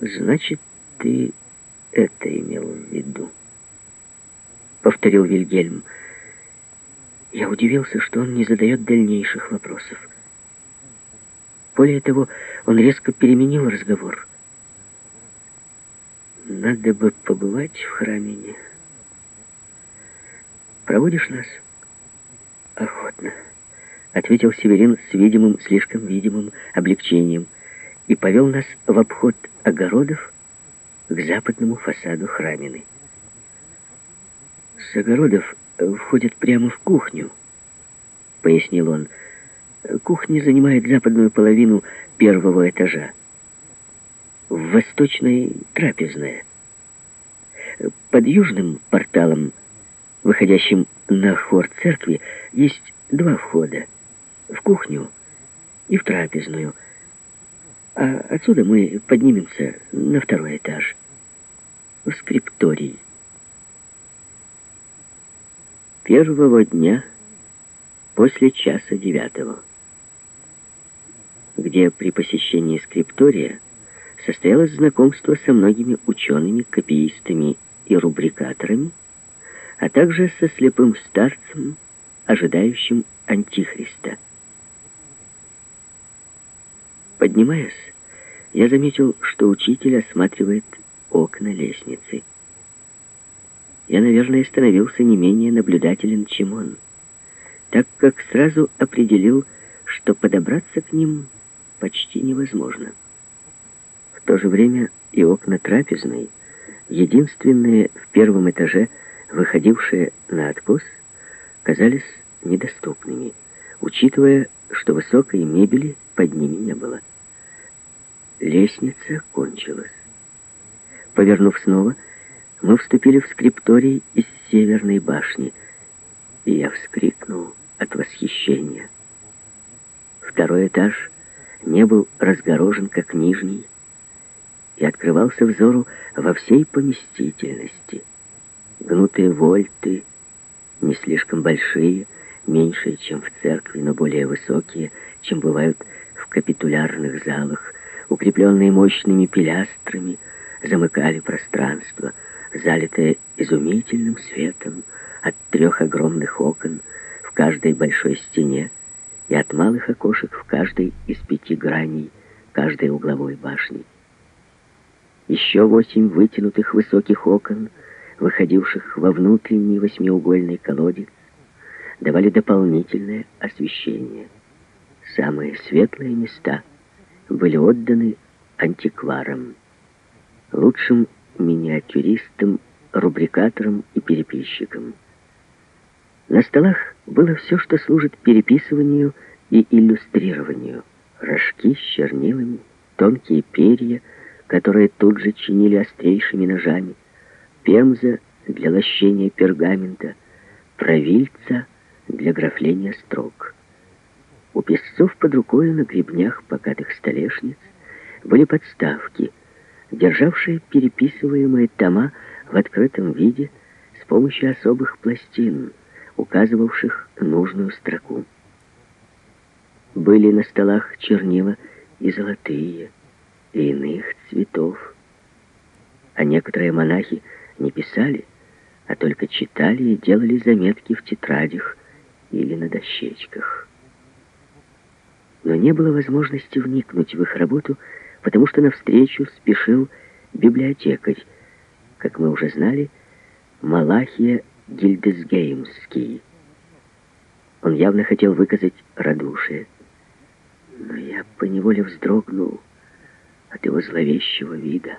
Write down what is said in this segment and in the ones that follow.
Значит, ты это имел в виду, повторил Вильгельм. Я удивился, что он не задает дальнейших вопросов. Более того, он резко переменил разговор. Надо бы побывать в храме. Проводишь нас? Охотно, ответил Северин с видимым, слишком видимым облегчением и повел нас в обход огородов к западному фасаду храмины. С огородов входят прямо в кухню, пояснил он. Кухня занимает западную половину первого этажа. В восточной трапезная. Под южным порталом, выходящим на хор церкви, есть два входа. В кухню и в трапезную. А отсюда мы поднимемся на второй этаж. В скрипторий. Первого дня после часа девятого где при посещении скриптория состоялось знакомство со многими учеными, копиистами и рубрикаторами, а также со слепым старцем, ожидающим Антихриста. Поднимаясь, я заметил, что учитель осматривает окна лестницы. Я, наверное, становился не менее наблюдателен, чем он, так как сразу определил, что подобраться к ним почти невозможно. В то же время и окна трапезной, единственные в первом этаже, выходившие на откос, казались недоступными, учитывая, что высокой мебели под ними не было. Лестница кончилась. Повернув снова, мы вступили в скрипторий из северной башни, и я вскрикнул от восхищения. Второй этаж не был разгорожен, как нижний, и открывался взору во всей поместительности. Гнутые вольты, не слишком большие, меньшие, чем в церкви, но более высокие, чем бывают в капитулярных залах, укрепленные мощными пилястрами, замыкали пространство, залитое изумительным светом от трех огромных окон в каждой большой стене, и от малых окошек в каждой из пяти граней каждой угловой башни. Еще восемь вытянутых высоких окон, выходивших во внутренний восьмиугольный колодец, давали дополнительное освещение. Самые светлые места были отданы антикварам, лучшим миниатюристам, рубрикаторам и переписчикам. На столах было все, что служит переписыванию и иллюстрированию. Рожки с чернилами, тонкие перья, которые тут же чинили острейшими ножами, пемза для лощения пергамента, провильца для графления строк. Песцов под рукой на гребнях покатых столешниц были подставки, державшие переписываемые тома в открытом виде с помощью особых пластин — указывавших нужную строку. Были на столах чернила и золотые, и иных цветов. А некоторые монахи не писали, а только читали и делали заметки в тетрадях или на дощечках. Но не было возможности вникнуть в их работу, потому что навстречу спешил библиотекарь, как мы уже знали, Малахия Гильдесгеймский. Он явно хотел выказать радушие. Но я поневоле вздрогнул от его зловещего вида.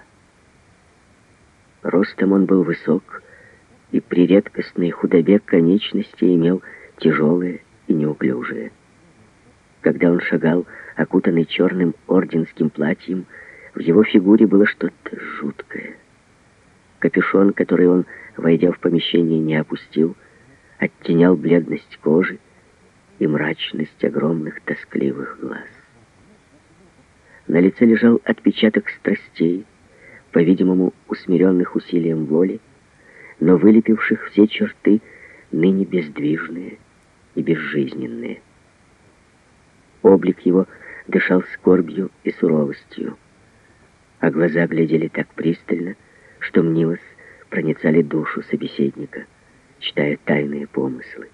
Ростом он был высок, и при редкостной худобе конечности имел тяжелые и неуклюжие. Когда он шагал, окутанный черным орденским платьем, в его фигуре было что-то жуткое. Капюшон, который он войдя в помещение, не опустил, оттенял бледность кожи и мрачность огромных тоскливых глаз. На лице лежал отпечаток страстей, по-видимому, усмиренных усилием воли, но вылепивших все черты, ныне бездвижные и безжизненные. Облик его дышал скорбью и суровостью. а глаза глядели так пристально, что мнилось, проницали душу собеседника, читая тайные помыслы.